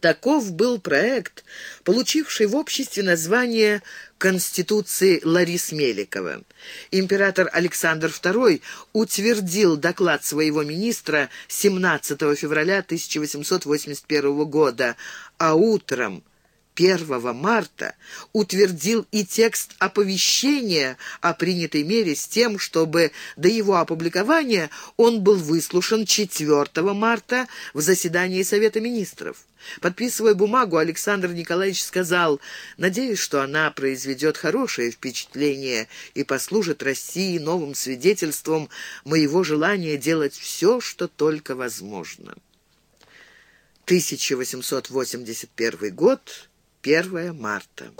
Таков был проект, получивший в обществе название Конституции Ларис Меликова. Император Александр II утвердил доклад своего министра 17 февраля 1881 года, а утром 1 марта утвердил и текст оповещения о принятой мере с тем, чтобы до его опубликования он был выслушан 4 марта в заседании Совета министров. Подписывая бумагу, Александр Николаевич сказал, «Надеюсь, что она произведет хорошее впечатление и послужит России новым свидетельством моего желания делать все, что только возможно». 1881 год 1 марта.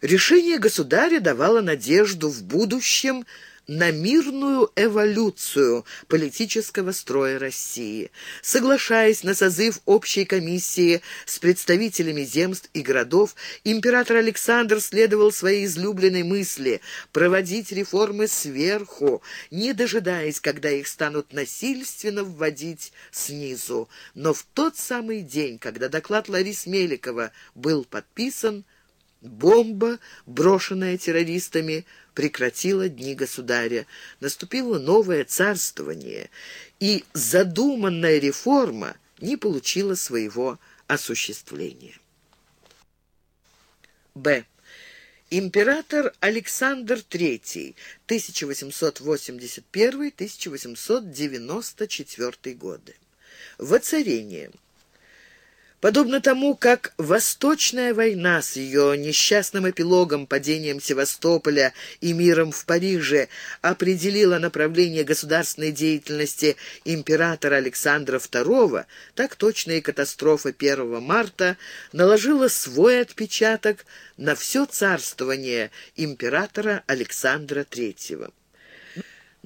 Решение государя давало надежду в будущем на мирную эволюцию политического строя России. Соглашаясь на созыв общей комиссии с представителями земств и городов, император Александр следовал своей излюбленной мысли проводить реформы сверху, не дожидаясь, когда их станут насильственно вводить снизу. Но в тот самый день, когда доклад Ларис Меликова был подписан, бомба, брошенная террористами, прекратила дни государя. Наступило новое царствование, и задуманная реформа не получила своего осуществления. Б. Император Александр III, 1881-1894 годы. Воцарение. Подобно тому, как Восточная война с ее несчастным эпилогом, падением Севастополя и миром в Париже определила направление государственной деятельности императора Александра II, так точно и катастрофа 1 марта наложила свой отпечаток на все царствование императора Александра III.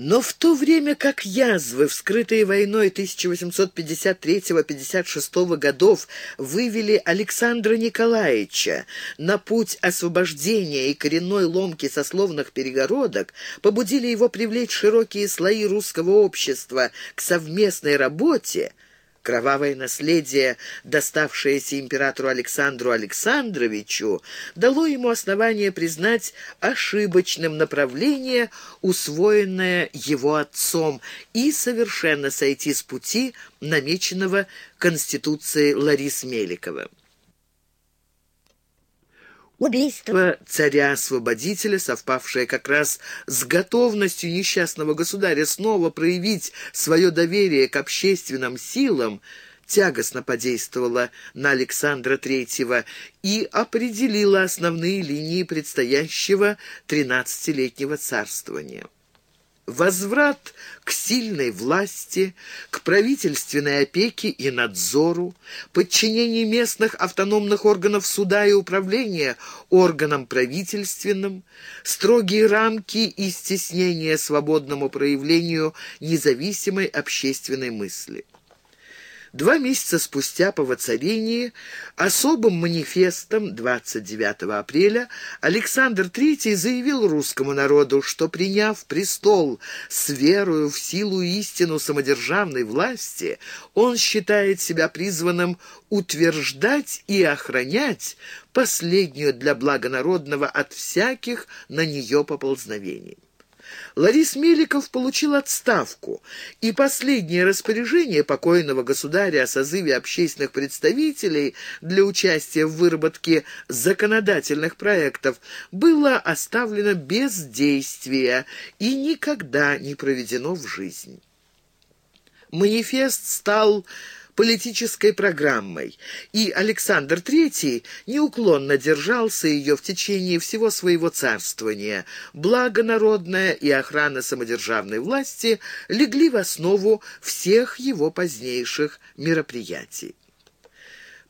Но в то время как язвы, вскрытые войной 1853-56 годов, вывели Александра Николаевича на путь освобождения и коренной ломки сословных перегородок, побудили его привлечь широкие слои русского общества к совместной работе, Кровавое наследие, доставшееся императору Александру Александровичу, дало ему основание признать ошибочным направление, усвоенное его отцом, и совершенно сойти с пути, намеченного Конституцией Ларис Меликова. Убийство. Царя-освободителя, совпавшее как раз с готовностью несчастного государя снова проявить свое доверие к общественным силам, тягостно подействовало на Александра III и определило основные линии предстоящего тринадцатилетнего царствования возврат к сильной власти, к правительственной опеке и надзору, подчинение местных автономных органов суда и управления органам правительственным, строгие рамки и стеснение свободному проявлению независимой общественной мысли. Два месяца спустя по воцарении особым манифестом 29 апреля Александр III заявил русскому народу, что, приняв престол с верою в силу и истину самодержавной власти, он считает себя призванным утверждать и охранять последнюю для блага народного от всяких на нее поползновений. Ларис Меликов получил отставку, и последнее распоряжение покойного государя о созыве общественных представителей для участия в выработке законодательных проектов было оставлено без действия и никогда не проведено в жизнь. Манифест стал политической программой, и Александр III неуклонно держался ее в течение всего своего царствования. Благо народное и охрана самодержавной власти легли в основу всех его позднейших мероприятий.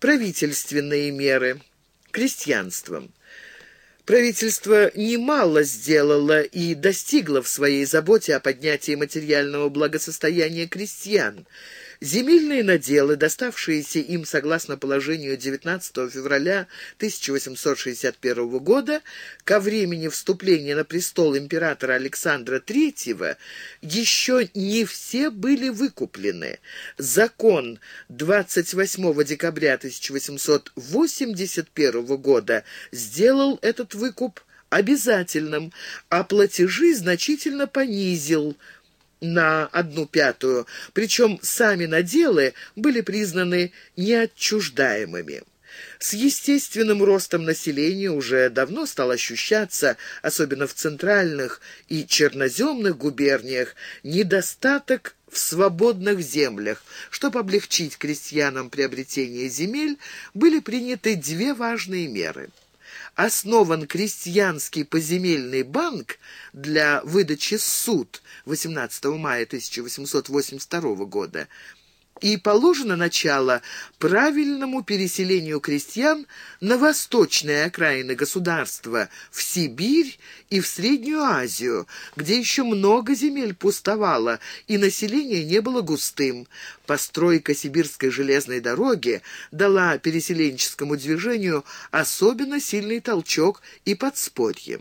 Правительственные меры. Крестьянством. Правительство немало сделало и достигло в своей заботе о поднятии материального благосостояния крестьян – Земельные наделы, доставшиеся им согласно положению 19 февраля 1861 года, ко времени вступления на престол императора Александра III, еще не все были выкуплены. Закон 28 декабря 1881 года сделал этот выкуп обязательным, а платежи значительно понизил – на одну пятую, причем сами наделы были признаны неотчуждаемыми. С естественным ростом населения уже давно стал ощущаться, особенно в центральных и черноземных губерниях, недостаток в свободных землях. Чтобы облегчить крестьянам приобретение земель, были приняты две важные меры – основан крестьянский поземельный банк для выдачи суд 18 мая 1882 года и положено начало правильному переселению крестьян на восточные окраины государства, в Сибирь и в Среднюю Азию, где еще много земель пустовало и население не было густым. Постройка сибирской железной дороги дала переселенческому движению особенно сильный толчок и подспорье.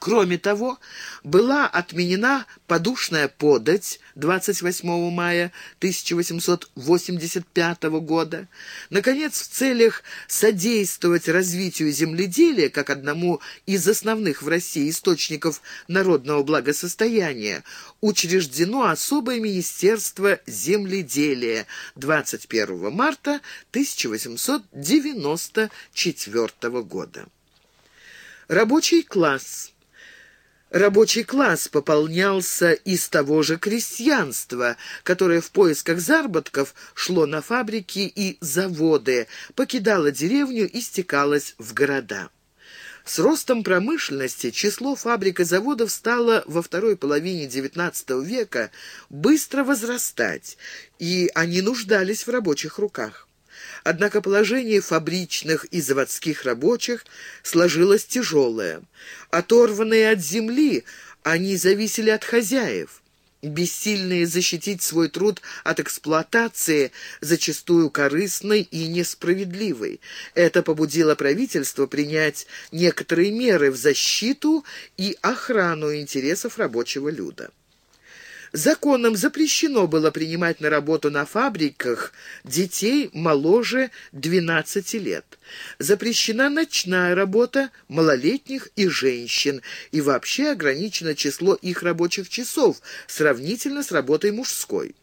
Кроме того, была отменена подушная подать 28 мая 1885 года. Наконец, в целях содействовать развитию земледелия, как одному из основных в России источников народного благосостояния, учреждено особое министерство земледелия 21 марта 1894 года. Рабочий класс – Рабочий класс пополнялся из того же крестьянства, которое в поисках заработков шло на фабрики и заводы, покидало деревню и стекалось в города. С ростом промышленности число фабрик и заводов стало во второй половине XIX века быстро возрастать, и они нуждались в рабочих руках. Однако положение фабричных и заводских рабочих сложилось тяжелое. Оторванные от земли, они зависели от хозяев. Бессильные защитить свой труд от эксплуатации, зачастую корыстной и несправедливой. Это побудило правительство принять некоторые меры в защиту и охрану интересов рабочего люда. Законом запрещено было принимать на работу на фабриках детей моложе 12 лет. Запрещена ночная работа малолетних и женщин, и вообще ограничено число их рабочих часов сравнительно с работой мужской.